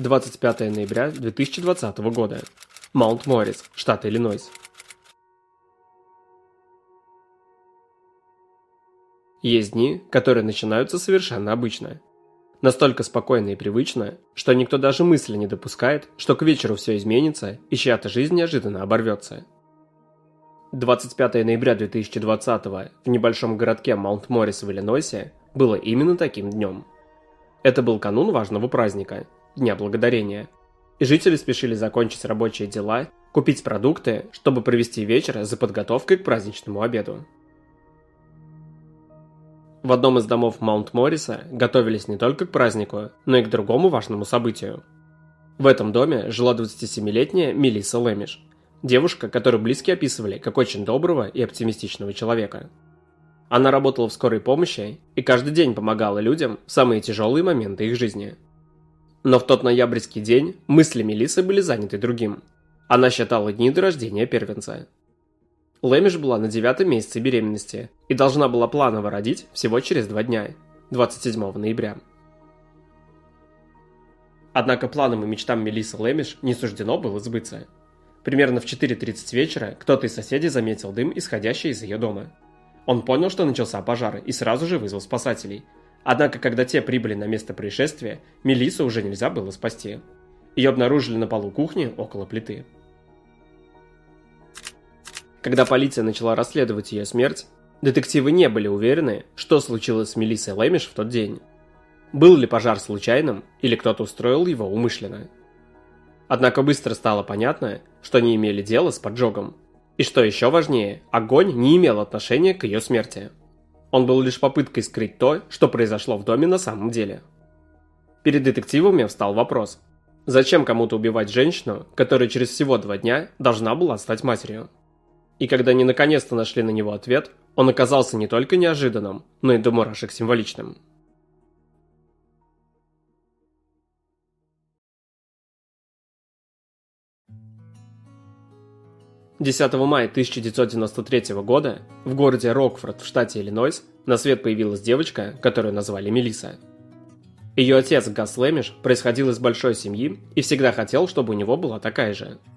25 ноября 2020 года. Маунт Моррис, штат Иллинойс. Есть дни, которые начинаются совершенно обычно. Настолько спокойно и привычно, что никто даже мысли не допускает, что к вечеру все изменится и чья-то жизнь неожиданно оборвется. 25 ноября 2020 в небольшом городке Маунт-Моррис в Иллинойсе было именно таким днем. Это был канун важного праздника – Дня Благодарения. И жители спешили закончить рабочие дела, купить продукты, чтобы провести вечер за подготовкой к праздничному обеду. В одном из домов Маунт-Морриса готовились не только к празднику, но и к другому важному событию. В этом доме жила 27-летняя Мелисса Лемиш, девушка, которую близкие описывали как очень доброго и оптимистичного человека. Она работала в скорой помощи и каждый день помогала людям в самые тяжелые моменты их жизни. Но в тот ноябрьский день мысли Мелисы были заняты другим. Она считала дни до рождения первенца – Лэмиш была на девятом месяце беременности и должна была планово родить всего через два дня, 27 ноября. Однако планам и мечтам Мелиссы Лэмиш не суждено было сбыться. Примерно в 4.30 вечера кто-то из соседей заметил дым, исходящий из ее дома. Он понял, что начался пожар и сразу же вызвал спасателей. Однако, когда те прибыли на место происшествия, Мелиссу уже нельзя было спасти. Ее обнаружили на полу кухни около плиты. Когда полиция начала расследовать ее смерть, детективы не были уверены, что случилось с Мелиссой Лэмиш в тот день. Был ли пожар случайным, или кто-то устроил его умышленно. Однако быстро стало понятно, что они имели дело с поджогом. И что еще важнее, огонь не имел отношения к ее смерти. Он был лишь попыткой скрыть то, что произошло в доме на самом деле. Перед детективами встал вопрос. Зачем кому-то убивать женщину, которая через всего два дня должна была стать матерью? И когда они наконец-то нашли на него ответ, он оказался не только неожиданным, но и до мурашек символичным. Десятого мая 1993 года в городе Рокфорд в штате Иллинойс на свет появилась девочка, которую назвали Мелиса. Ее отец Гас Лэмиш происходил из большой семьи и всегда хотел, чтобы у него была такая же –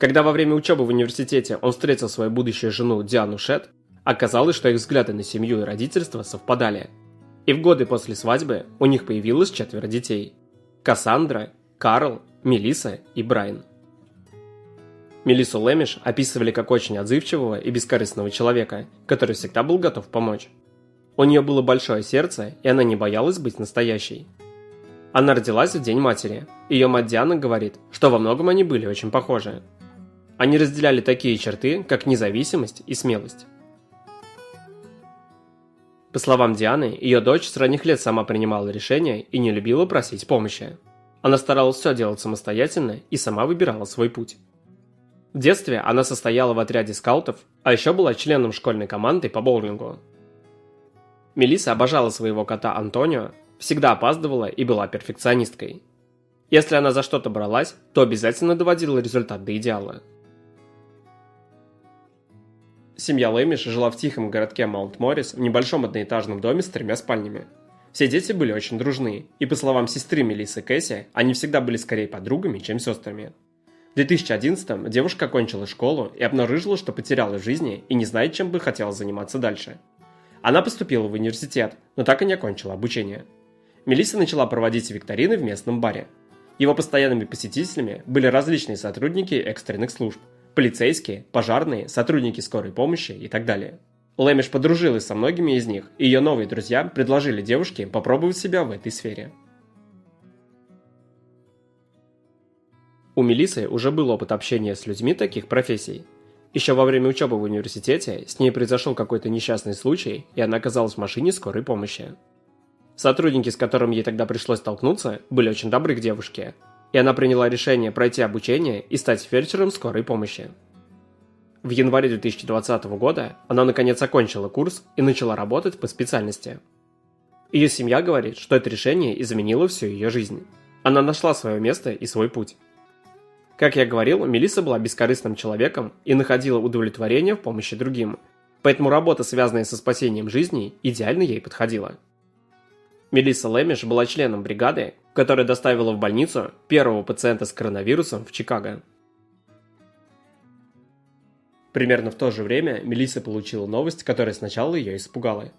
когда во время учебы в университете он встретил свою будущую жену Диану Шет, оказалось, что их взгляды на семью и родительство совпадали. И в годы после свадьбы у них появилось четверо детей. Кассандра, Карл, Мелиса и Брайан. Мелису Лемиш описывали как очень отзывчивого и бескорыстного человека, который всегда был готов помочь. У нее было большое сердце, и она не боялась быть настоящей. Она родилась в День матери. Ее мать Диана говорит, что во многом они были очень похожи. Они разделяли такие черты, как независимость и смелость. По словам Дианы, ее дочь с ранних лет сама принимала решения и не любила просить помощи. Она старалась все делать самостоятельно и сама выбирала свой путь. В детстве она состояла в отряде скаутов, а еще была членом школьной команды по боулингу. Мелиса обожала своего кота Антонио, всегда опаздывала и была перфекционисткой. Если она за что-то бралась, то обязательно доводила результат до идеала. Семья Лэмиш жила в тихом городке Маунт-Моррис в небольшом одноэтажном доме с тремя спальнями. Все дети были очень дружны, и по словам сестры Мелиссы Кэсси, они всегда были скорее подругами, чем сестрами. В 2011-м девушка окончила школу и обнаружила, что потеряла в жизни и не знает, чем бы хотела заниматься дальше. Она поступила в университет, но так и не окончила обучение. Мелисса начала проводить викторины в местном баре. Его постоянными посетителями были различные сотрудники экстренных служб – полицейские, пожарные, сотрудники скорой помощи и так далее. Лэмиш подружилась со многими из них, и ее новые друзья предложили девушке попробовать себя в этой сфере. У Мелисы уже был опыт общения с людьми таких профессий. Еще во время учебы в университете с ней произошел какой-то несчастный случай, и она оказалась в машине скорой помощи. Сотрудники, с которыми ей тогда пришлось столкнуться, были очень добры к девушке, и она приняла решение пройти обучение и стать фельдшером скорой помощи. В январе 2020 года она наконец окончила курс и начала работать по специальности. Ее семья говорит, что это решение изменило всю ее жизнь. Она нашла свое место и свой путь. Как я говорил, Мелисса была бескорыстным человеком и находила удовлетворение в помощи другим, поэтому работа, связанная со спасением жизней, идеально ей подходила. Мелисса Лэмиш была членом бригады, которая доставила в больницу первого пациента с коронавирусом в Чикаго. Примерно в то же время Мелисса получила новость, которая сначала ее испугала.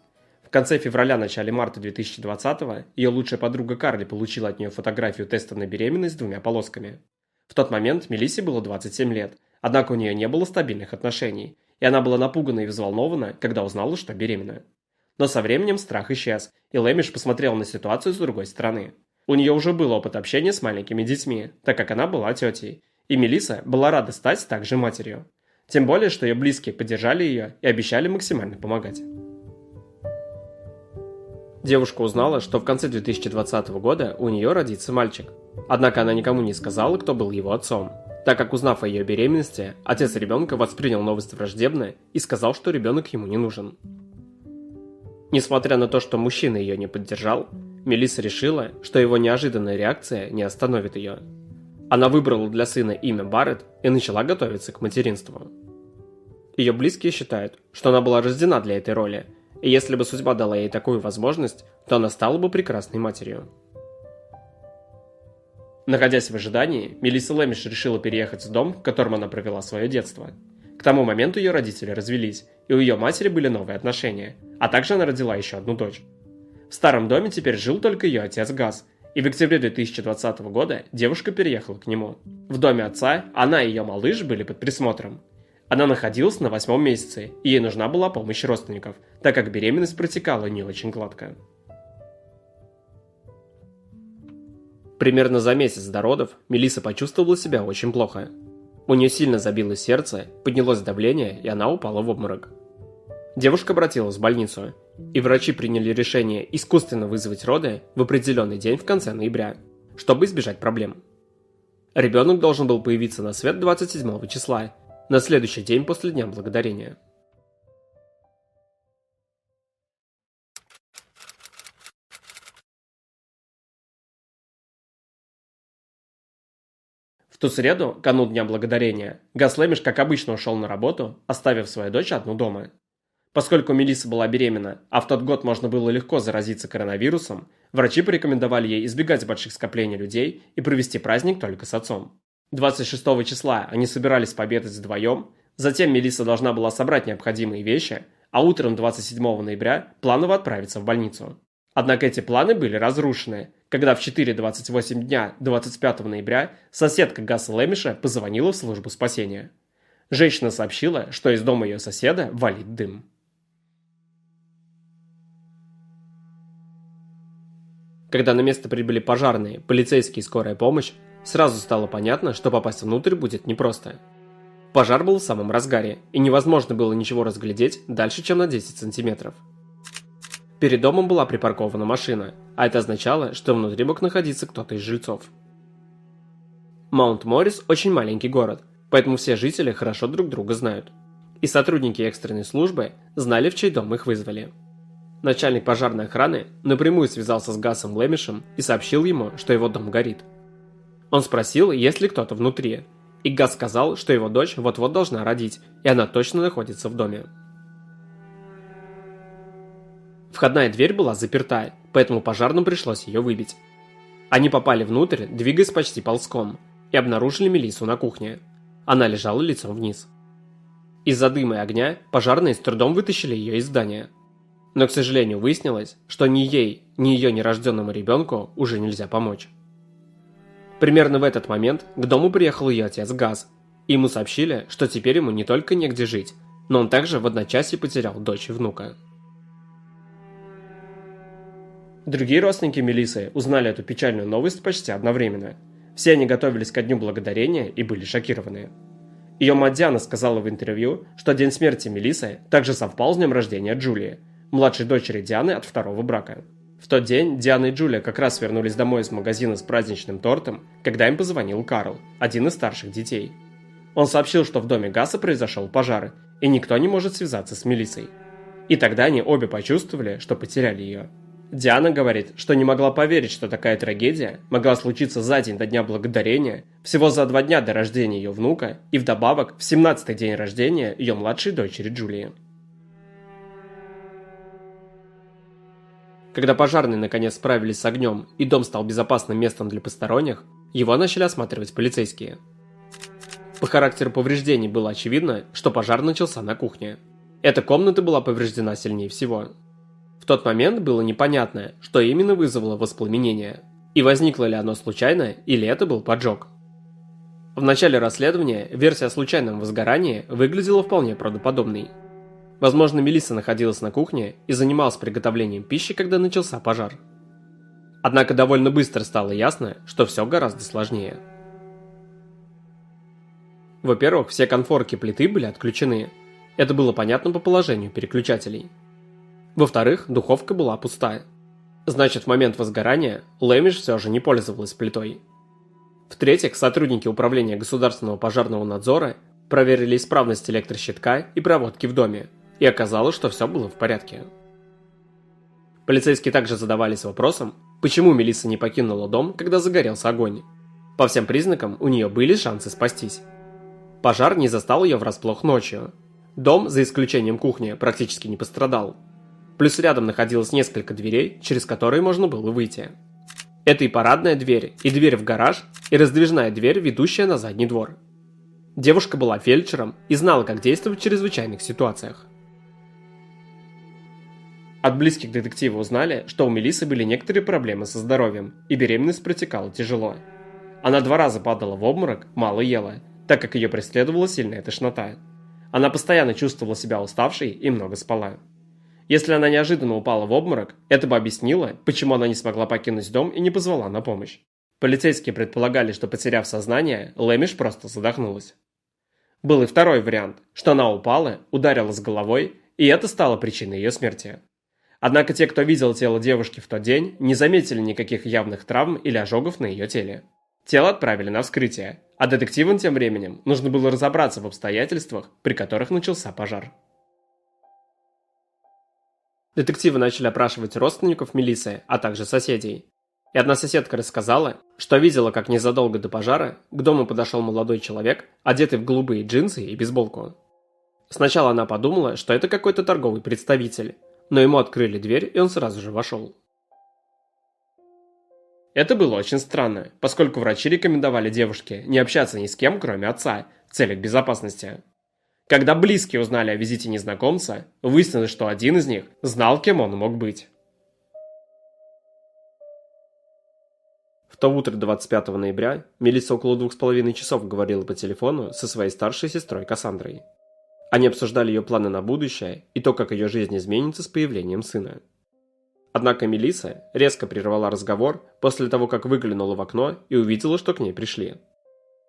В конце февраля-начале марта 2020 ее лучшая подруга Карли получила от нее фотографию теста на беременность с двумя полосками. В тот момент Мелиссе было 27 лет, однако у нее не было стабильных отношений, и она была напугана и взволнована, когда узнала, что беременна. Но со временем страх исчез, и Лэмиш посмотрела на ситуацию с другой стороны. У нее уже был опыт общения с маленькими детьми, так как она была тетей, и Мелисса была рада стать также матерью. Тем более, что ее близкие поддержали ее и обещали максимально помогать. Девушка узнала, что в конце 2020 года у нее родится мальчик. Однако она никому не сказала, кто был его отцом, так как узнав о ее беременности, отец ребенка воспринял новость враждебно и сказал, что ребенок ему не нужен. Несмотря на то, что мужчина ее не поддержал, Мелисса решила, что его неожиданная реакция не остановит ее. Она выбрала для сына имя Барретт и начала готовиться к материнству. Ее близкие считают, что она была рождена для этой роли, и если бы судьба дала ей такую возможность, то она стала бы прекрасной матерью. Находясь в ожидании, Мелисса Лэмиш решила переехать в дом, в котором она провела свое детство. К тому моменту ее родители развелись, и у ее матери были новые отношения, а также она родила еще одну дочь. В старом доме теперь жил только ее отец Газ, и в октябре 2020 года девушка переехала к нему. В доме отца она и ее малыш были под присмотром. Она находилась на восьмом месяце, и ей нужна была помощь родственников, так как беременность протекала не очень гладко. Примерно за месяц до родов Мелиса почувствовала себя очень плохо. У нее сильно забилось сердце, поднялось давление, и она упала в обморок. Девушка обратилась в больницу, и врачи приняли решение искусственно вызвать роды в определенный день в конце ноября, чтобы избежать проблем. Ребенок должен был появиться на свет 27 числа, на следующий день после Дня Благодарения. В ту среду, канун Дня Благодарения, Гаслемиш, как обычно, ушел на работу, оставив свою дочь одну дома. Поскольку Мелисса была беременна, а в тот год можно было легко заразиться коронавирусом, врачи порекомендовали ей избегать больших скоплений людей и провести праздник только с отцом. 26 числа они собирались пообедать вдвоем, затем Мелисса должна была собрать необходимые вещи, а утром 27 ноября планово отправиться в больницу. Однако эти планы были разрушены, когда в 4.28 дня 25 ноября соседка Гасса Лемиша позвонила в службу спасения. Женщина сообщила, что из дома ее соседа валит дым. Когда на место прибыли пожарные, полицейские и скорая помощь, сразу стало понятно, что попасть внутрь будет непросто. Пожар был в самом разгаре, и невозможно было ничего разглядеть дальше, чем на 10 сантиметров. Перед домом была припаркована машина, а это означало, что внутри мог находиться кто-то из жильцов. Маунт-Моррис очень маленький город, поэтому все жители хорошо друг друга знают. И сотрудники экстренной службы знали, в чей дом их вызвали. Начальник пожарной охраны напрямую связался с Гасом Лемишем и сообщил ему, что его дом горит. Он спросил, есть ли кто-то внутри, и Гас сказал, что его дочь вот-вот должна родить, и она точно находится в доме. Входная дверь была заперта, поэтому пожарным пришлось ее выбить. Они попали внутрь, двигаясь почти ползком, и обнаружили Мелису на кухне. Она лежала лицом вниз. Из-за дыма и огня пожарные с трудом вытащили ее из здания – но, к сожалению, выяснилось, что ни ей, ни ее нерожденному ребенку уже нельзя помочь. Примерно в этот момент к дому приехал ее отец Газ, ему сообщили, что теперь ему не только негде жить, но он также в одночасье потерял дочь и внука. Другие родственники Мелисы узнали эту печальную новость почти одновременно. Все они готовились ко Дню Благодарения и были шокированы. Ее мать Диана сказала в интервью, что день смерти Мелисы также совпал с днем рождения Джулии – младшей дочери Дианы от второго брака. В тот день Диана и Джулия как раз вернулись домой из магазина с праздничным тортом, когда им позвонил Карл, один из старших детей. Он сообщил, что в доме Гаса произошел пожар, и никто не может связаться с Мелиссой. И тогда они обе почувствовали, что потеряли ее. Диана говорит, что не могла поверить, что такая трагедия могла случиться за день до Дня Благодарения, всего за два дня до рождения ее внука и вдобавок в 17-й день рождения ее младшей дочери Джулии. Когда пожарные наконец справились с огнем и дом стал безопасным местом для посторонних, его начали осматривать полицейские. По характеру повреждений было очевидно, что пожар начался на кухне. Эта комната была повреждена сильнее всего. В тот момент было непонятно, что именно вызвало воспламенение, и возникло ли оно случайно, или это был поджог. В начале расследования версия о случайном возгорании выглядела вполне правдоподобной. Возможно, Мелисса находилась на кухне и занималась приготовлением пищи, когда начался пожар. Однако довольно быстро стало ясно, что все гораздо сложнее. Во-первых, все конфорки плиты были отключены. Это было понятно по положению переключателей. Во-вторых, духовка была пустая. Значит, в момент возгорания Лэмиш все же не пользовалась плитой. В-третьих, сотрудники Управления государственного пожарного надзора проверили исправность электрощитка и проводки в доме, и оказалось, что все было в порядке. Полицейские также задавались вопросом, почему Мелисса не покинула дом, когда загорелся огонь. По всем признакам, у нее были шансы спастись. Пожар не застал ее врасплох ночью. Дом, за исключением кухни, практически не пострадал. Плюс рядом находилось несколько дверей, через которые можно было выйти. Это и парадная дверь, и дверь в гараж, и раздвижная дверь, ведущая на задний двор. Девушка была фельдшером и знала, как действовать в чрезвычайных ситуациях. От близких детектива узнали, что у Мелисы были некоторые проблемы со здоровьем, и беременность протекала тяжело. Она два раза падала в обморок, мало ела, так как ее преследовала сильная тошнота. Она постоянно чувствовала себя уставшей и много спала. Если она неожиданно упала в обморок, это бы объяснило, почему она не смогла покинуть дом и не позвала на помощь. Полицейские предполагали, что потеряв сознание, Лэмиш просто задохнулась. Был и второй вариант, что она упала, ударилась головой, и это стало причиной ее смерти. Однако те, кто видел тело девушки в тот день, не заметили никаких явных травм или ожогов на ее теле. Тело отправили на вскрытие, а детективам тем временем нужно было разобраться в обстоятельствах, при которых начался пожар. Детективы начали опрашивать родственников Мелисы, а также соседей. И одна соседка рассказала, что видела, как незадолго до пожара к дому подошел молодой человек, одетый в голубые джинсы и бейсболку. Сначала она подумала, что это какой-то торговый представитель, но ему открыли дверь, и он сразу же вошел. Это было очень странно, поскольку врачи рекомендовали девушке не общаться ни с кем, кроме отца, в целях безопасности. Когда близкие узнали о визите незнакомца, выяснилось, что один из них знал, кем он мог быть. В то утро 25 ноября Мелисса около двух с половиной часов говорила по телефону со своей старшей сестрой Кассандрой. Они обсуждали ее планы на будущее и то, как ее жизнь изменится с появлением сына. Однако Мелиса резко прервала разговор после того, как выглянула в окно и увидела, что к ней пришли.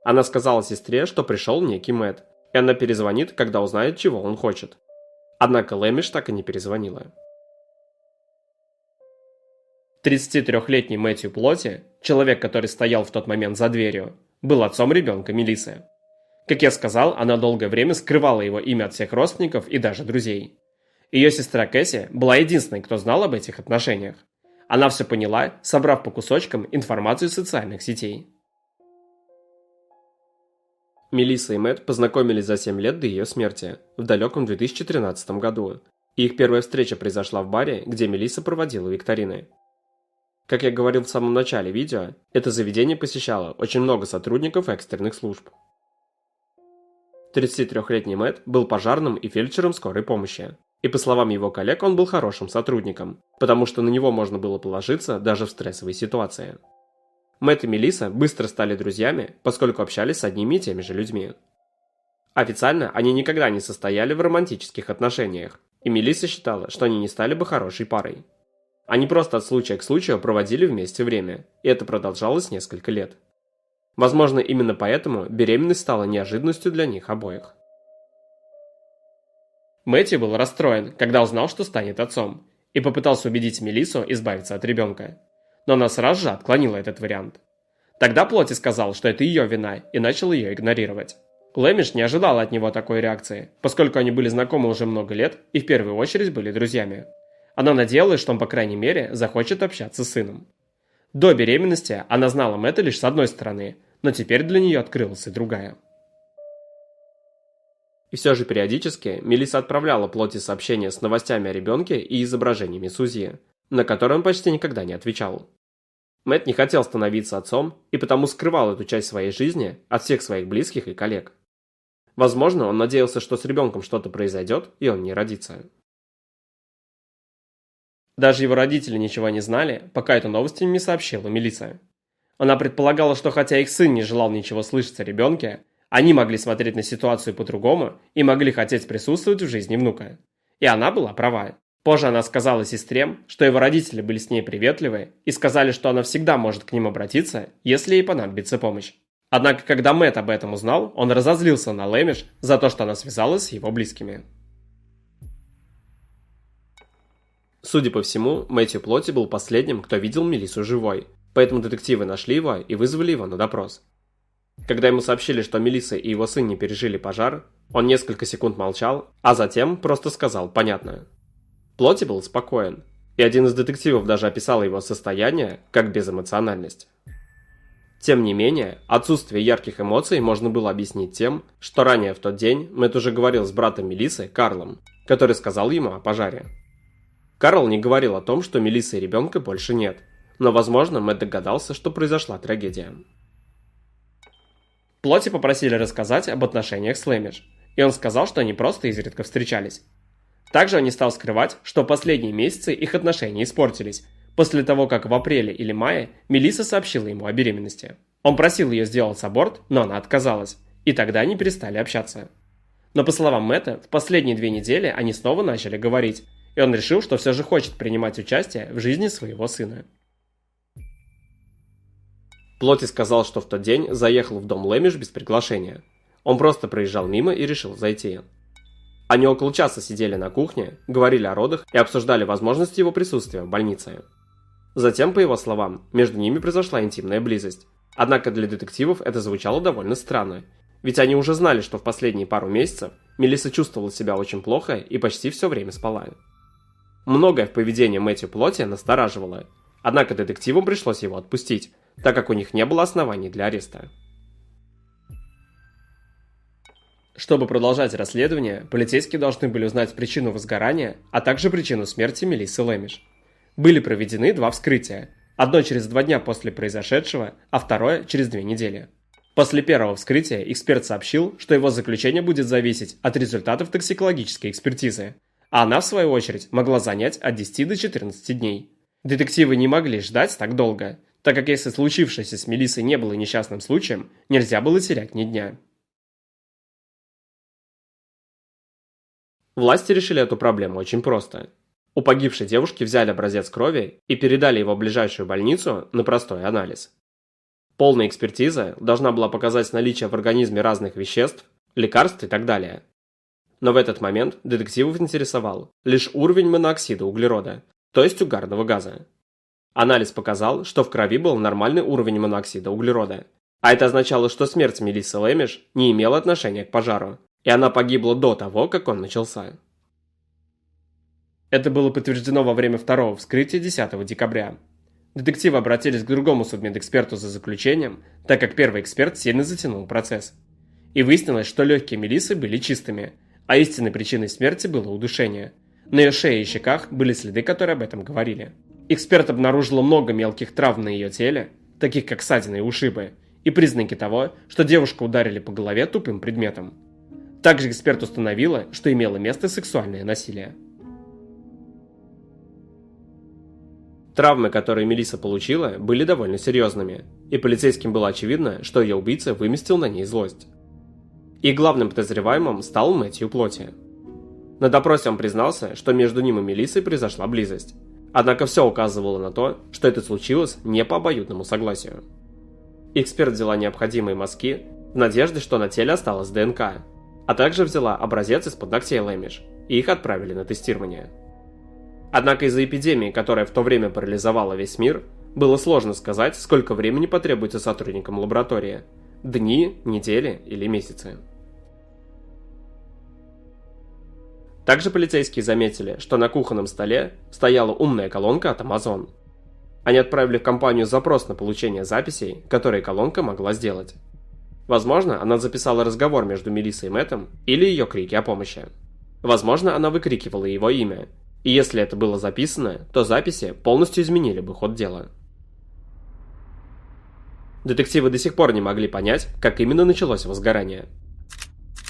Она сказала сестре, что пришел некий Мэтт, и она перезвонит, когда узнает, чего он хочет. Однако Лэмиш так и не перезвонила. 33-летний Мэтью Плоти, человек, который стоял в тот момент за дверью, был отцом ребенка Мелисы. Как я сказал, она долгое время скрывала его имя от всех родственников и даже друзей. Ее сестра Кэсси была единственной, кто знал об этих отношениях. Она все поняла, собрав по кусочкам информацию из социальных сетей. Мелисса и Мэтт познакомились за 7 лет до ее смерти, в далеком 2013 году. И их первая встреча произошла в баре, где Мелисса проводила викторины. Как я говорил в самом начале видео, это заведение посещало очень много сотрудников экстренных служб. 33-летний Мэтт был пожарным и фельдшером скорой помощи. И по словам его коллег, он был хорошим сотрудником, потому что на него можно было положиться даже в стрессовой ситуации. Мэтт и Мелиса быстро стали друзьями, поскольку общались с одними и теми же людьми. Официально они никогда не состояли в романтических отношениях, и Мелиса считала, что они не стали бы хорошей парой. Они просто от случая к случаю проводили вместе время, и это продолжалось несколько лет. Возможно, именно поэтому беременность стала неожиданностью для них обоих. Мэтью был расстроен, когда узнал, что станет отцом, и попытался убедить Мелису избавиться от ребенка. Но она сразу же отклонила этот вариант. Тогда Плоти сказал, что это ее вина, и начал ее игнорировать. Лэмиш не ожидала от него такой реакции, поскольку они были знакомы уже много лет и в первую очередь были друзьями. Она надеялась, что он, по крайней мере, захочет общаться с сыном. До беременности она знала Мэтта лишь с одной стороны, но теперь для нее открылась и другая. И все же периодически Мелисса отправляла плоти сообщения с новостями о ребенке и изображениями Сузи, на который он почти никогда не отвечал. Мэтт не хотел становиться отцом и потому скрывал эту часть своей жизни от всех своих близких и коллег. Возможно, он надеялся, что с ребенком что-то произойдет, и он не родится. Даже его родители ничего не знали, пока эту новость им не сообщила милиция. Она предполагала, что хотя их сын не желал ничего слышать о ребенке, они могли смотреть на ситуацию по-другому и могли хотеть присутствовать в жизни внука. И она была права. Позже она сказала сестре, что его родители были с ней приветливы и сказали, что она всегда может к ним обратиться, если ей понадобится помощь. Однако, когда Мэтт об этом узнал, он разозлился на Лэмиш за то, что она связалась с его близкими. Судя по всему, Мэтью Плоти был последним, кто видел Мелису живой, поэтому детективы нашли его и вызвали его на допрос. Когда ему сообщили, что Мелисса и его сын не пережили пожар, он несколько секунд молчал, а затем просто сказал «понятно». Плоти был спокоен, и один из детективов даже описал его состояние как безэмоциональность. Тем не менее, отсутствие ярких эмоций можно было объяснить тем, что ранее в тот день Мэтт уже говорил с братом Мелисы, Карлом, который сказал ему о пожаре. Карл не говорил о том, что Мелиссы и ребенка больше нет, но, возможно, Мэтт догадался, что произошла трагедия. Плоти попросили рассказать об отношениях с Лэмиш, и он сказал, что они просто изредка встречались. Также он не стал скрывать, что последние месяцы их отношения испортились, после того, как в апреле или мае Мелиса сообщила ему о беременности. Он просил ее сделать аборт, но она отказалась, и тогда они перестали общаться. Но по словам Мэтта, в последние две недели они снова начали говорить, и он решил, что все же хочет принимать участие в жизни своего сына. Плоти сказал, что в тот день заехал в дом Лэмиш без приглашения. Он просто проезжал мимо и решил зайти. Они около часа сидели на кухне, говорили о родах и обсуждали возможность его присутствия в больнице. Затем, по его словам, между ними произошла интимная близость. Однако для детективов это звучало довольно странно, ведь они уже знали, что в последние пару месяцев Мелисса чувствовала себя очень плохо и почти все время спала. Многое в поведении Мэтью Плоти настораживало, однако детективам пришлось его отпустить, так как у них не было оснований для ареста. Чтобы продолжать расследование, полицейские должны были узнать причину возгорания, а также причину смерти Мелиссы Лэмиш. Были проведены два вскрытия. Одно через два дня после произошедшего, а второе через две недели. После первого вскрытия эксперт сообщил, что его заключение будет зависеть от результатов токсикологической экспертизы, а она, в свою очередь, могла занять от 10 до 14 дней. Детективы не могли ждать так долго, так как если случившееся с Мелиссой не было несчастным случаем, нельзя было терять ни дня. Власти решили эту проблему очень просто. У погибшей девушки взяли образец крови и передали его в ближайшую больницу на простой анализ. Полная экспертиза должна была показать наличие в организме разных веществ, лекарств и так далее. Но в этот момент детективов интересовал лишь уровень моноксида углерода, то есть угарного газа. Анализ показал, что в крови был нормальный уровень моноксида углерода, а это означало, что смерть Мелиссы Лэмиш не имела отношения к пожару, и она погибла до того, как он начался. Это было подтверждено во время второго вскрытия 10 декабря. Детективы обратились к другому судмедэксперту за заключением, так как первый эксперт сильно затянул процесс. И выяснилось, что легкие Мелисы были чистыми, а истинной причиной смерти было удушение. На ее шее и щеках были следы, которые об этом говорили. Эксперт обнаружил много мелких травм на ее теле, таких как ссадины и ушибы, и признаки того, что девушку ударили по голове тупым предметом. Также эксперт установила, что имело место сексуальное насилие. Травмы, которые Мелиса получила, были довольно серьезными, и полицейским было очевидно, что ее убийца выместил на ней злость. И главным подозреваемым стал Мэтью Плоти. На допросе он признался, что между ним и Мелиссой произошла близость. Однако все указывало на то, что это случилось не по обоюдному согласию. Эксперт взяла необходимые мазки в надежде, что на теле осталось ДНК, а также взяла образец из-под ногтей Лэмиш, и их отправили на тестирование. Однако из-за эпидемии, которая в то время парализовала весь мир, было сложно сказать, сколько времени потребуется сотрудникам лаборатории – дни, недели или месяцы. Также полицейские заметили, что на кухонном столе стояла умная колонка от Amazon. Они отправили в компанию запрос на получение записей, которые колонка могла сделать. Возможно, она записала разговор между Мелиссой и Мэттом или ее крики о помощи. Возможно, она выкрикивала его имя. И если это было записано, то записи полностью изменили бы ход дела. Детективы до сих пор не могли понять, как именно началось возгорание.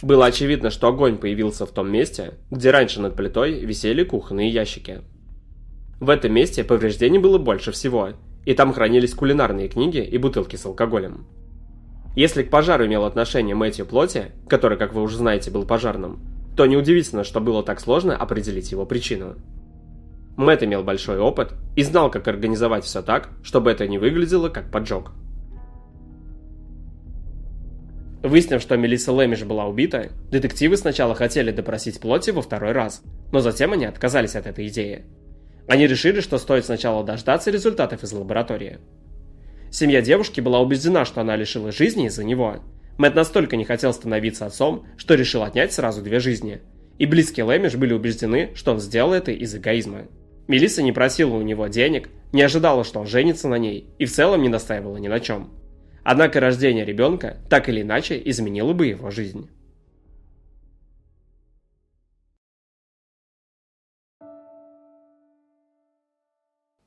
Было очевидно, что огонь появился в том месте, где раньше над плитой висели кухонные ящики. В этом месте повреждений было больше всего, и там хранились кулинарные книги и бутылки с алкоголем. Если к пожару имел отношение Мэтью Плоти, который, как вы уже знаете, был пожарным, то неудивительно, что было так сложно определить его причину. Мэтт имел большой опыт и знал, как организовать все так, чтобы это не выглядело как поджог. Выяснив, что Мелисса Лэмиш была убита, детективы сначала хотели допросить Плоти во второй раз, но затем они отказались от этой идеи. Они решили, что стоит сначала дождаться результатов из лаборатории. Семья девушки была убеждена, что она лишила жизни из-за него, Мэтт настолько не хотел становиться отцом, что решил отнять сразу две жизни. И близкие Лэмиш были убеждены, что он сделал это из эгоизма. Мелисса не просила у него денег, не ожидала, что он женится на ней, и в целом не настаивала ни на чем. Однако рождение ребенка так или иначе изменило бы его жизнь.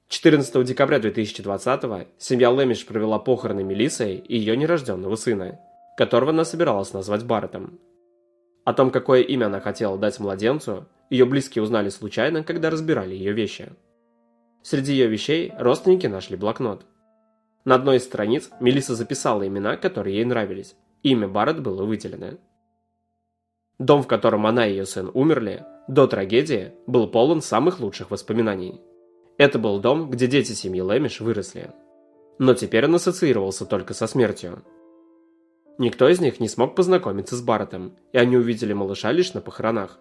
Четырнадцатого декабря 2020 семья Лэмиш провела похороны Мелиссы и ее нерожденного сына, которого она собиралась назвать Барреттом. О том, какое имя она хотела дать младенцу, ее близкие узнали случайно, когда разбирали ее вещи. Среди ее вещей родственники нашли блокнот. На одной из страниц Мелисса записала имена, которые ей нравились. Имя Барретт было выделено. Дом, в котором она и ее сын умерли, до трагедии был полон самых лучших воспоминаний. Это был дом, где дети семьи Лэмиш выросли. Но теперь он ассоциировался только со смертью. Никто из них не смог познакомиться с Барреттом, и они увидели малыша лишь на похоронах.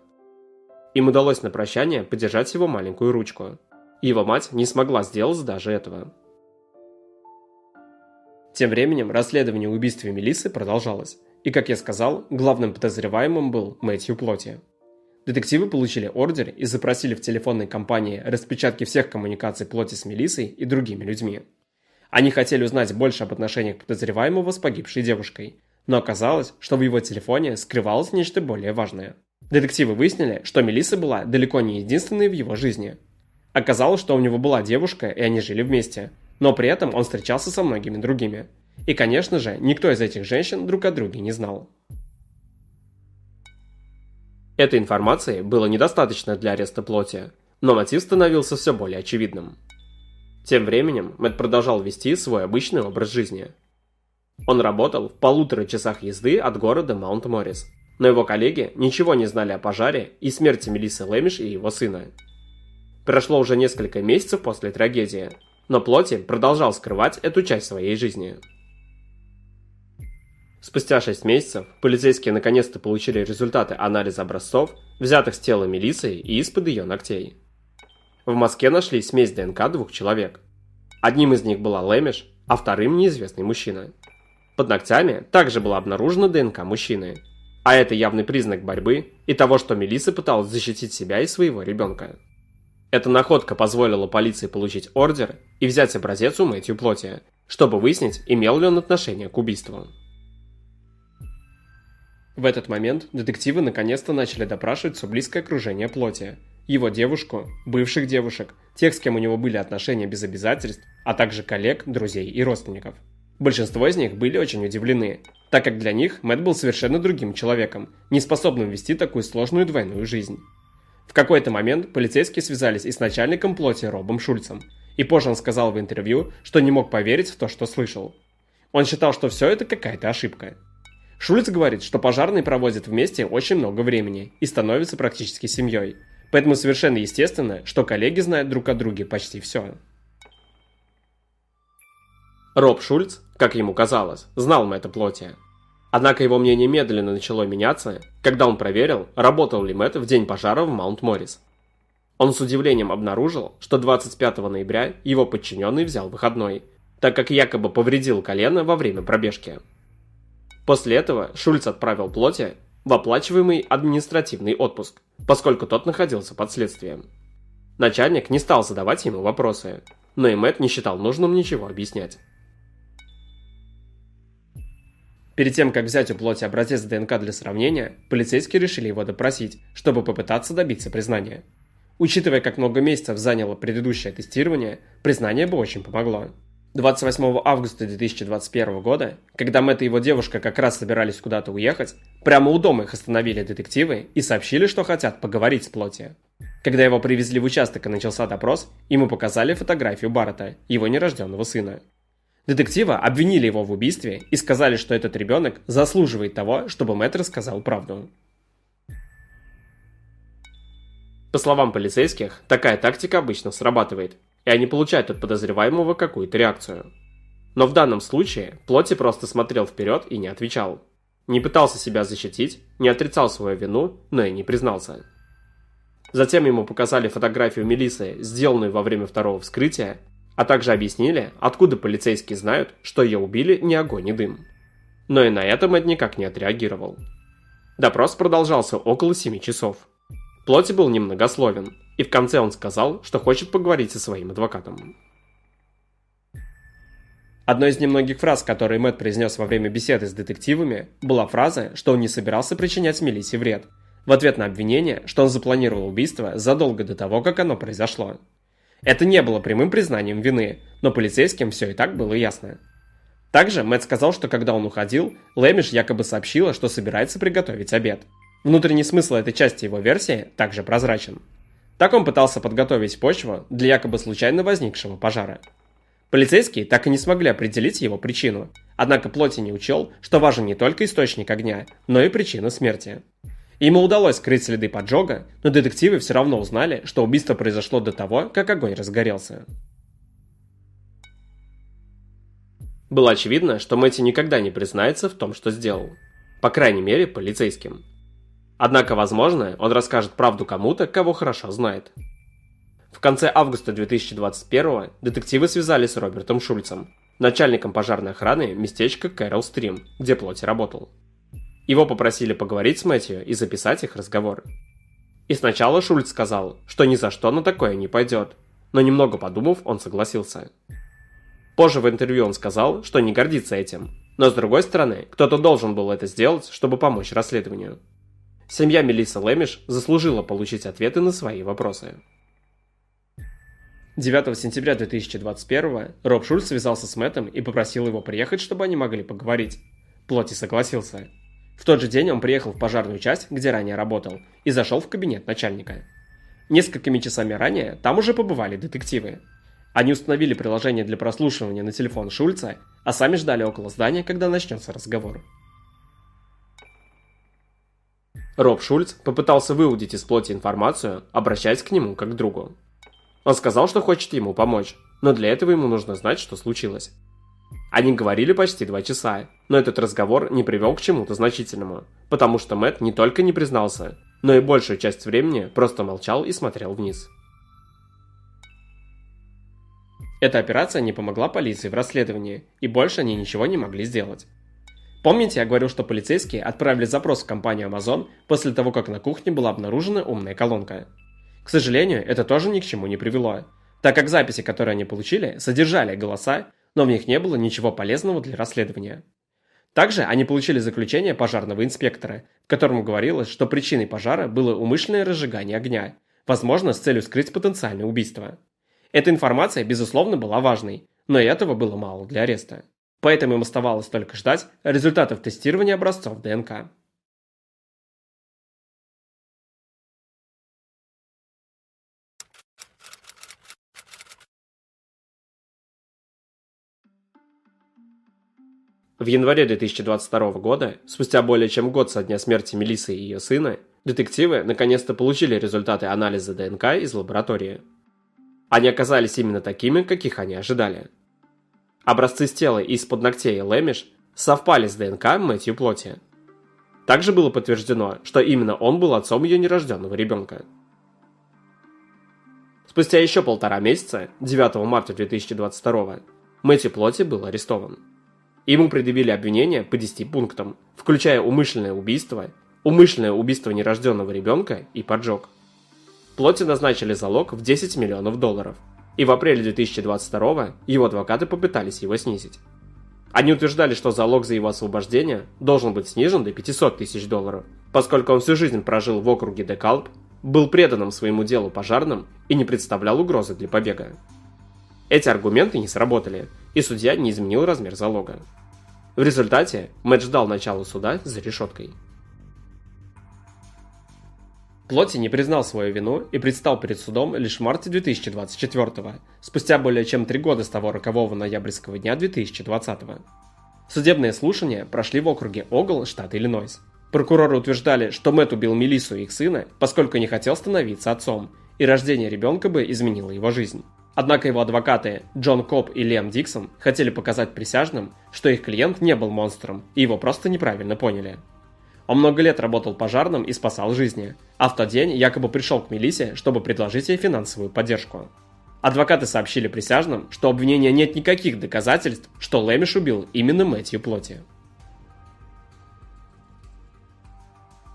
Им удалось на прощание подержать его маленькую ручку. Его мать не смогла сделать даже этого. Тем временем расследование убийства Мелиссы продолжалось, и, как я сказал, главным подозреваемым был Мэтью Плоти. Детективы получили ордер и запросили в телефонной компании распечатки всех коммуникаций Плоти с Мелиссой и другими людьми. Они хотели узнать больше об отношениях подозреваемого с погибшей девушкой, но оказалось, что в его телефоне скрывалось нечто более важное. Детективы выяснили, что Мелисса была далеко не единственной в его жизни. Оказалось, что у него была девушка, и они жили вместе, но при этом он встречался со многими другими. И, конечно же, никто из этих женщин друг о друге не знал. Этой информации было недостаточно для ареста плоти, но мотив становился все более очевидным. Тем временем Мэтт продолжал вести свой обычный образ жизни. Он работал в полутора часах езды от города Маунт-Моррис, но его коллеги ничего не знали о пожаре и смерти Мелиссы Лэмиш и его сына. Прошло уже несколько месяцев после трагедии, но Плоти продолжал скрывать эту часть своей жизни. Спустя 6 месяцев полицейские наконец-то получили результаты анализа образцов, взятых с тела Мелиссы и из-под ее ногтей. В Москве нашли смесь ДНК двух человек. Одним из них была Лэмиш, а вторым неизвестный мужчина. Под ногтями также была обнаружена ДНК мужчины. А это явный признак борьбы и того, что Мелисса пыталась защитить себя и своего ребенка. Эта находка позволила полиции получить ордер и взять образец у Мэтью Плоти, чтобы выяснить, имел ли он отношение к убийству. В этот момент детективы наконец-то начали допрашивать все близкое окружение Плоти, его девушку, бывших девушек, тех, с кем у него были отношения без обязательств, а также коллег, друзей и родственников. Большинство из них были очень удивлены, так как для них Мэтт был совершенно другим человеком, не способным вести такую сложную двойную жизнь. В какой-то момент полицейские связались и с начальником плоти Робом Шульцем, и позже он сказал в интервью, что не мог поверить в то, что слышал. Он считал, что все это какая-то ошибка. Шульц говорит, что пожарные проводят вместе очень много времени и становятся практически семьей, Поэтому совершенно естественно, что коллеги знают друг о друге почти все. Роб Шульц, как ему казалось, знал Мэтта Плоти. Однако его мнение медленно начало меняться, когда он проверил, работал ли Мэтт в день пожара в Маунт-Моррис. Он с удивлением обнаружил, что 25 ноября его подчиненный взял выходной, так как якобы повредил колено во время пробежки. После этого Шульц отправил Плоти в оплачиваемый административный отпуск, поскольку тот находился под следствием. Начальник не стал задавать ему вопросы, но и Мэтт не считал нужным ничего объяснять. Перед тем, как взять у плоти образец ДНК для сравнения, полицейские решили его допросить, чтобы попытаться добиться признания. Учитывая, как много месяцев заняло предыдущее тестирование, признание бы очень помогло. 28 августа 2021 года, когда Мэтт и его девушка как раз собирались куда-то уехать, прямо у дома их остановили детективы и сообщили, что хотят поговорить с Плоти. Когда его привезли в участок и начался допрос, ему показали фотографию Баррета, его нерожденного сына. Детективы обвинили его в убийстве и сказали, что этот ребенок заслуживает того, чтобы Мэтт рассказал правду. По словам полицейских, такая тактика обычно срабатывает, и они получают от подозреваемого какую-то реакцию. Но в данном случае Плоти просто смотрел вперед и не отвечал. Не пытался себя защитить, не отрицал свою вину, но и не признался. Затем ему показали фотографию Мелисы, сделанную во время второго вскрытия, а также объяснили, откуда полицейские знают, что ее убили ни огонь, ни дым. Но и на этом Эд никак не отреагировал. Допрос продолжался около 7 часов. Плоти был немногословен, и в конце он сказал, что хочет поговорить со своим адвокатом. Одной из немногих фраз, которые Мэтт произнес во время беседы с детективами, была фраза, что он не собирался причинять Мелиссе вред, в ответ на обвинение, что он запланировал убийство задолго до того, как оно произошло. Это не было прямым признанием вины, но полицейским все и так было ясно. Также Мэтт сказал, что когда он уходил, Лэмиш якобы сообщила, что собирается приготовить обед – Внутренний смысл этой части его версии также прозрачен. Так он пытался подготовить почву для якобы случайно возникшего пожара. Полицейские так и не смогли определить его причину, однако Плоти не учел, что важен не только источник огня, но и причина смерти. Ему удалось скрыть следы поджога, но детективы все равно узнали, что убийство произошло до того, как огонь разгорелся. Было очевидно, что Мэтти никогда не признается в том, что сделал. По крайней мере, полицейским. Однако, возможно, он расскажет правду кому-то, кого хорошо знает. В конце августа 2021 детективы связались с Робертом Шульцем, начальником пожарной охраны местечка Кэрол Стрим, где Плоти работал. Его попросили поговорить с Мэтью и записать их разговор. И сначала Шульц сказал, что ни за что на такое не пойдет, но немного подумав, он согласился. Позже в интервью он сказал, что не гордится этим, но с другой стороны, кто-то должен был это сделать, чтобы помочь расследованию. Семья Мелисса Лэмиш заслужила получить ответы на свои вопросы. 9 сентября 2021 Роб Шульц связался с Мэттом и попросил его приехать, чтобы они могли поговорить. Плоти согласился. В тот же день он приехал в пожарную часть, где ранее работал, и зашел в кабинет начальника. Несколькими часами ранее там уже побывали детективы. Они установили приложение для прослушивания на телефон Шульца, а сами ждали около здания, когда начнется разговор. Роб Шульц попытался выудить из плоти информацию, обращаясь к нему как к другу. Он сказал, что хочет ему помочь, но для этого ему нужно знать, что случилось. Они говорили почти два часа, но этот разговор не привел к чему-то значительному, потому что Мэтт не только не признался, но и большую часть времени просто молчал и смотрел вниз. Эта операция не помогла полиции в расследовании, и больше они ничего не могли сделать. Помните, я говорил, что полицейские отправили запрос в компанию Amazon после того, как на кухне была обнаружена умная колонка? К сожалению, это тоже ни к чему не привело, так как записи, которые они получили, содержали голоса, но в них не было ничего полезного для расследования. Также они получили заключение пожарного инспектора, в котором говорилось, что причиной пожара было умышленное разжигание огня, возможно, с целью скрыть потенциальное убийство. Эта информация, безусловно, была важной, но и этого было мало для ареста поэтому им оставалось только ждать результатов тестирования образцов ДНК. В январе 2022 года, спустя более чем год со дня смерти Мелисы и ее сына, детективы наконец-то получили результаты анализа ДНК из лаборатории. Они оказались именно такими, каких они ожидали – Образцы с тела из-под ногтей Лэмиш совпали с ДНК Мэтью Плоти. Также было подтверждено, что именно он был отцом ее нерожденного ребенка. Спустя еще полтора месяца, 9 марта 2022, Мэтью Плоти был арестован. Ему предъявили обвинения по 10 пунктам, включая умышленное убийство, умышленное убийство нерожденного ребенка и поджог. Плоти назначили залог в 10 миллионов долларов – и в апреле 2022 его адвокаты попытались его снизить. Они утверждали, что залог за его освобождение должен быть снижен до 500 тысяч долларов, поскольку он всю жизнь прожил в округе Декалп, был преданным своему делу пожарным и не представлял угрозы для побега. Эти аргументы не сработали, и судья не изменил размер залога. В результате Мэтт ждал начала суда за решеткой. Плоти не признал свою вину и предстал перед судом лишь в марте 2024 спустя более чем три года с того рокового ноябрьского дня 2020 -го. Судебные слушания прошли в округе Огл, штат Иллинойс. Прокуроры утверждали, что Мэтт убил Мелиссу и их сына, поскольку не хотел становиться отцом, и рождение ребенка бы изменило его жизнь. Однако его адвокаты Джон Коп и Лем Диксон хотели показать присяжным, что их клиент не был монстром, и его просто неправильно поняли. Он много лет работал пожарным и спасал жизни, а в тот день якобы пришел к Мелисе, чтобы предложить ей финансовую поддержку. Адвокаты сообщили присяжным, что обвинения нет никаких доказательств, что Лэмиш убил именно Мэтью Плоти.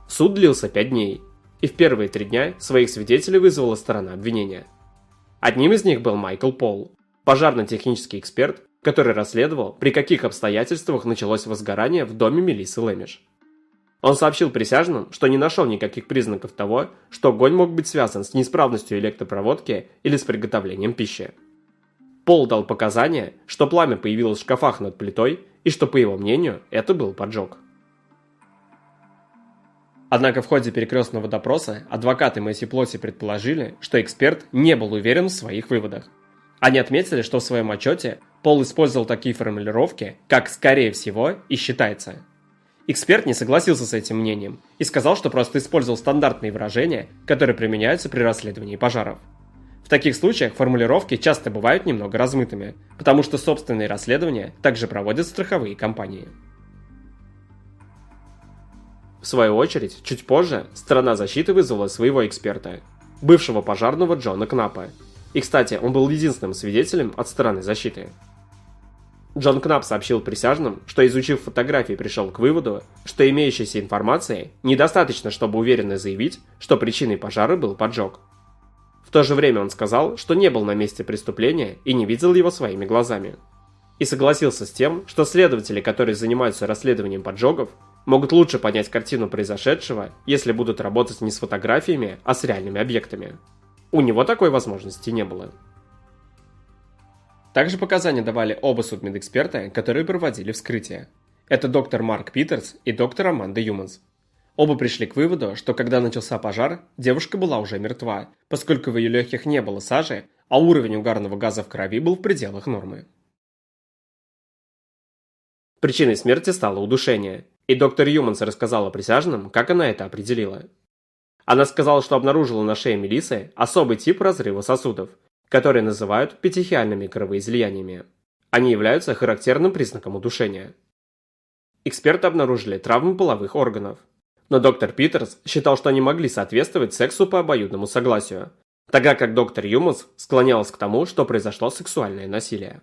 Суд длился пять дней, и в первые три дня своих свидетелей вызвала сторона обвинения. Одним из них был Майкл Пол, пожарно-технический эксперт, который расследовал, при каких обстоятельствах началось возгорание в доме Мелиссы Лэмиш. Он сообщил присяжным, что не нашел никаких признаков того, что огонь мог быть связан с неисправностью электропроводки или с приготовлением пищи. Пол дал показания, что пламя появилось в шкафах над плитой и что, по его мнению, это был поджог. Однако в ходе перекрестного допроса адвокаты Мэсси Плоти предположили, что эксперт не был уверен в своих выводах. Они отметили, что в своем отчете Пол использовал такие формулировки, как «скорее всего» и «считается». Эксперт не согласился с этим мнением и сказал, что просто использовал стандартные выражения, которые применяются при расследовании пожаров. В таких случаях формулировки часто бывают немного размытыми, потому что собственные расследования также проводят страховые компании. В свою очередь, чуть позже, сторона защиты вызвала своего эксперта, бывшего пожарного Джона Кнапа. И, кстати, он был единственным свидетелем от стороны защиты. Джон Кнап сообщил присяжным, что изучив фотографии пришел к выводу, что имеющейся информации недостаточно, чтобы уверенно заявить, что причиной пожара был поджог. В то же время он сказал, что не был на месте преступления и не видел его своими глазами. И согласился с тем, что следователи, которые занимаются расследованием поджогов, могут лучше понять картину произошедшего, если будут работать не с фотографиями, а с реальными объектами. У него такой возможности не было. Также показания давали оба судмедэксперта, которые проводили вскрытие. Это доктор Марк Питерс и доктор Аманда Юманс. Оба пришли к выводу, что когда начался пожар, девушка была уже мертва, поскольку в ее легких не было сажи, а уровень угарного газа в крови был в пределах нормы. Причиной смерти стало удушение, и доктор Юманс рассказала присяжным, как она это определила. Она сказала, что обнаружила на шее Мелисы особый тип разрыва сосудов, которые называют петехиальными кровоизлияниями. Они являются характерным признаком удушения. Эксперты обнаружили травмы половых органов. Но доктор Питерс считал, что они могли соответствовать сексу по обоюдному согласию, тогда как доктор Юмус склонялась к тому, что произошло сексуальное насилие.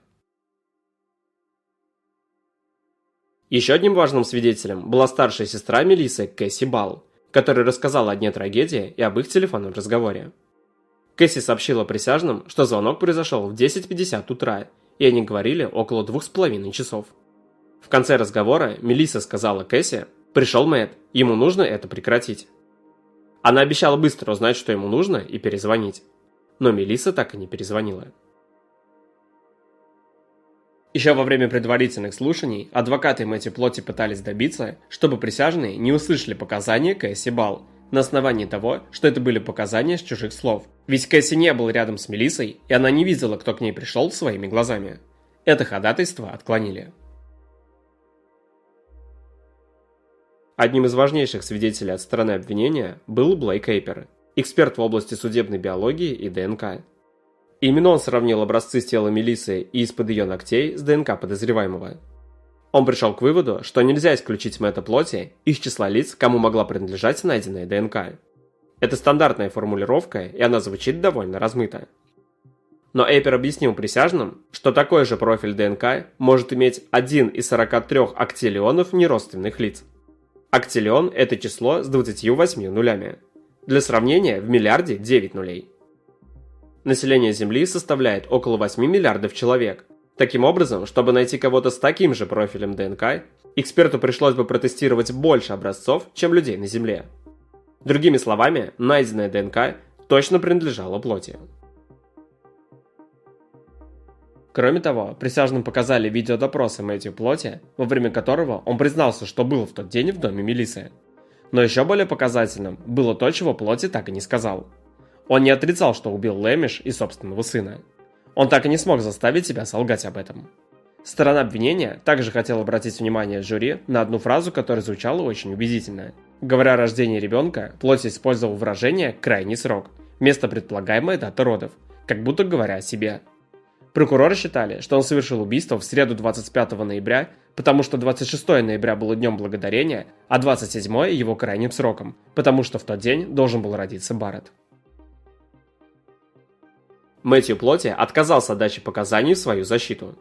Еще одним важным свидетелем была старшая сестра Мелисы Кэсси Балл, которая рассказала о дне трагедии и об их телефонном разговоре. Кэсси сообщила присяжным, что звонок произошел в 10.50 утра, и они говорили около двух с половиной часов. В конце разговора Мелисса сказала Кэсси, «Пришел Мэтт, ему нужно это прекратить». Она обещала быстро узнать, что ему нужно, и перезвонить. Но Мелисса так и не перезвонила. Еще во время предварительных слушаний адвокаты Мэтти Плоти пытались добиться, чтобы присяжные не услышали показания Кэсси Балл, на основании того, что это были показания с чужих слов. Ведь Кэсси не был рядом с Мелиссой, и она не видела, кто к ней пришел своими глазами. Это ходатайство отклонили. Одним из важнейших свидетелей от стороны обвинения был Блейк Эйпер, эксперт в области судебной биологии и ДНК. Именно он сравнил образцы с тела Мелисы и из-под ее ногтей с ДНК подозреваемого. Он пришел к выводу, что нельзя исключить Мэтта Плоти из числа лиц, кому могла принадлежать найденная ДНК. Это стандартная формулировка, и она звучит довольно размыто. Но Эйпер объяснил присяжным, что такой же профиль ДНК может иметь один из 43 актилионов неродственных лиц. Актилион – это число с 28 нулями. Для сравнения, в миллиарде 9 нулей. Население Земли составляет около 8 миллиардов человек, Таким образом, чтобы найти кого-то с таким же профилем ДНК, эксперту пришлось бы протестировать больше образцов, чем людей на Земле. Другими словами, найденная ДНК точно принадлежала плоти. Кроме того, присяжным показали видеодопросы Мэтью Плоти, во время которого он признался, что был в тот день в доме Мелисы. Но еще более показательным было то, чего Плоти так и не сказал. Он не отрицал, что убил Лэмиш и собственного сына. Он так и не смог заставить себя солгать об этом. Сторона обвинения также хотела обратить внимание жюри на одну фразу, которая звучала очень убедительно. Говоря о рождении ребенка, Плоти использовал выражение «крайний срок» вместо предполагаемой даты родов, как будто говоря о себе – Прокуроры считали, что он совершил убийство в среду 25 ноября, потому что 26 ноября было днем благодарения, а 27 его крайним сроком, потому что в тот день должен был родиться Барретт. Мэтью Плоти отказался от дачи показаний в свою защиту.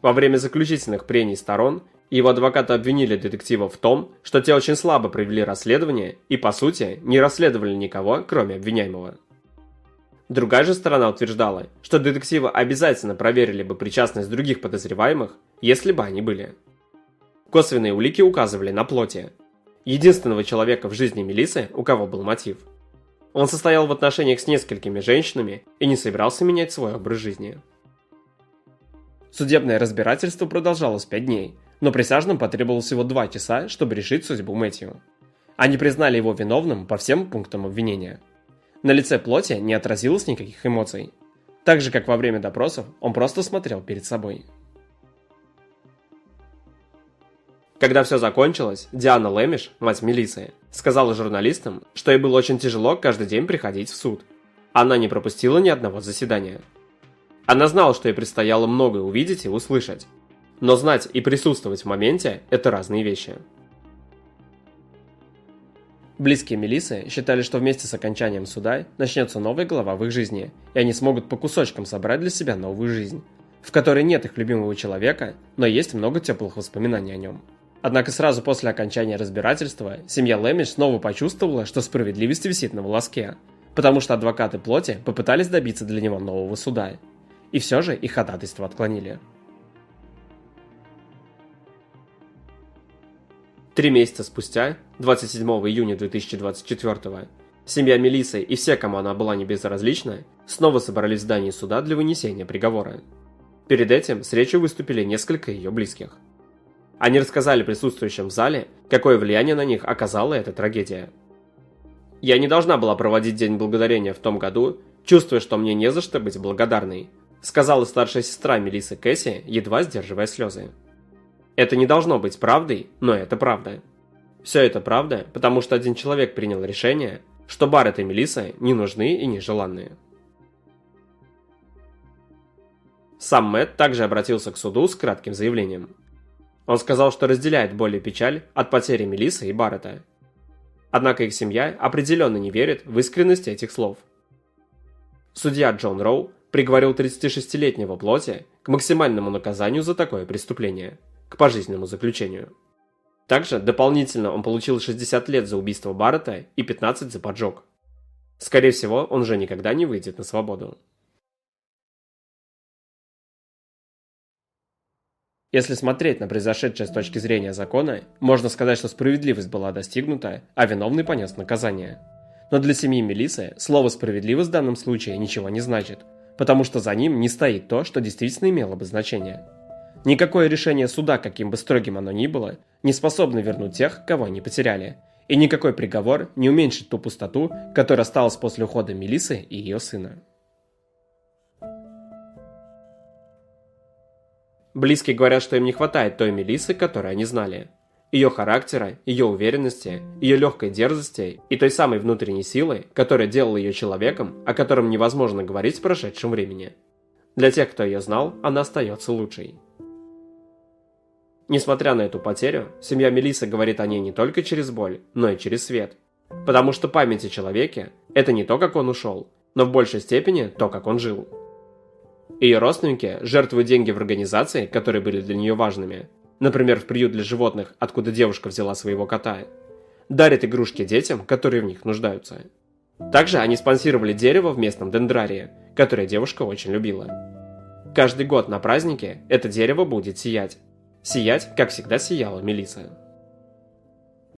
Во время заключительных прений сторон его адвокаты обвинили детектива в том, что те очень слабо провели расследование и, по сути, не расследовали никого, кроме обвиняемого. Другая же сторона утверждала, что детективы обязательно проверили бы причастность других подозреваемых, если бы они были. Косвенные улики указывали на плоти. Единственного человека в жизни Мелисы, у кого был мотив. Он состоял в отношениях с несколькими женщинами и не собирался менять свой образ жизни. Судебное разбирательство продолжалось 5 дней, но присяжным потребовалось всего 2 часа, чтобы решить судьбу Мэтью. Они признали его виновным по всем пунктам обвинения – на лице плоти не отразилось никаких эмоций. Так же, как во время допросов, он просто смотрел перед собой. Когда все закончилось, Диана Лемиш, мать Мелисы, сказала журналистам, что ей было очень тяжело каждый день приходить в суд. Она не пропустила ни одного заседания. Она знала, что ей предстояло многое увидеть и услышать. Но знать и присутствовать в моменте – это разные вещи. Близкие Мелисы считали, что вместе с окончанием суда начнется новая глава в их жизни, и они смогут по кусочкам собрать для себя новую жизнь, в которой нет их любимого человека, но есть много теплых воспоминаний о нем. Однако сразу после окончания разбирательства семья Лэмиш снова почувствовала, что справедливость висит на волоске, потому что адвокаты плоти попытались добиться для него нового суда. И все же их ходатайство отклонили. Три месяца спустя, 27 июня 2024 семья Мелисы и все, кому она была не безразлична, снова собрались в здании суда для вынесения приговора. Перед этим с речью выступили несколько ее близких. Они рассказали присутствующим в зале, какое влияние на них оказала эта трагедия. «Я не должна была проводить День Благодарения в том году, чувствуя, что мне не за что быть благодарной», сказала старшая сестра Мелисы Кэсси, едва сдерживая слезы. Это не должно быть правдой, но это правда. Все это правда, потому что один человек принял решение, что Барретт и Мелисса не нужны и нежеланные. Сам Мэтт также обратился к суду с кратким заявлением. Он сказал, что разделяет боль и печаль от потери Мелисы и Баррета. Однако их семья определенно не верит в искренность этих слов. Судья Джон Роу приговорил 36-летнего Плоти к максимальному наказанию за такое преступление – к пожизненному заключению. Также дополнительно он получил 60 лет за убийство Баррета и 15 за поджог. Скорее всего, он уже никогда не выйдет на свободу. Если смотреть на произошедшее с точки зрения закона, можно сказать, что справедливость была достигнута, а виновный понес наказание. Но для семьи Мелисы слово «справедливо» в данном случае ничего не значит, потому что за ним не стоит то, что действительно имело бы значение – Никакое решение суда, каким бы строгим оно ни было, не способно вернуть тех, кого они потеряли. И никакой приговор не уменьшит ту пустоту, которая осталась после ухода Мелисы и ее сына. Близкие говорят, что им не хватает той Мелисы, которую они знали. Ее характера, ее уверенности, ее легкой дерзости и той самой внутренней силы, которая делала ее человеком, о котором невозможно говорить в прошедшем времени. Для тех, кто ее знал, она остается лучшей. Несмотря на эту потерю, семья Мелисы говорит о ней не только через боль, но и через свет. Потому что память о человеке – это не то, как он ушел, но в большей степени то, как он жил. Ее родственники жертвуют деньги в организации, которые были для нее важными. Например, в приют для животных, откуда девушка взяла своего кота. Дарят игрушки детям, которые в них нуждаются. Также они спонсировали дерево в местном дендрарии, которое девушка очень любила. Каждый год на празднике это дерево будет сиять, Сиять, как всегда, сияла Мелиса.